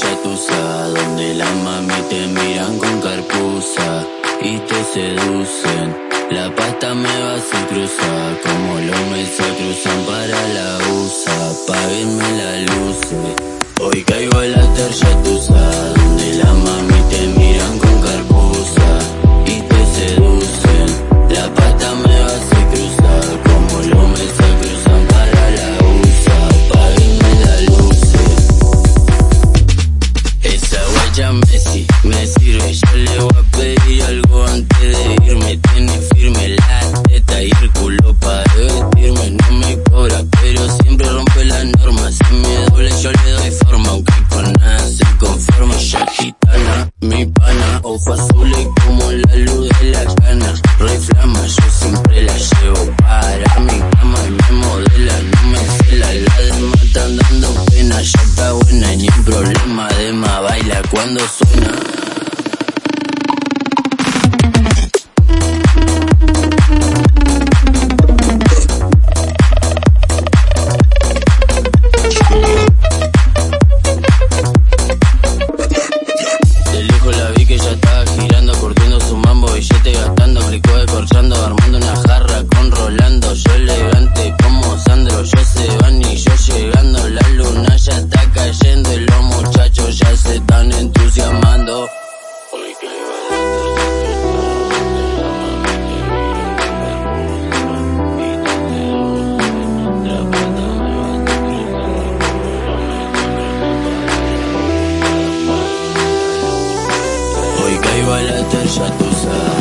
ya tú sabes Donde las mami te miran con carpusa Y te seducen. La pasta me vas a cruzar Como los me se cruzan para la usa Páguenme la luz Hoy caigo a la terra, tú sabes Donde las mami cuando suena. te jette aux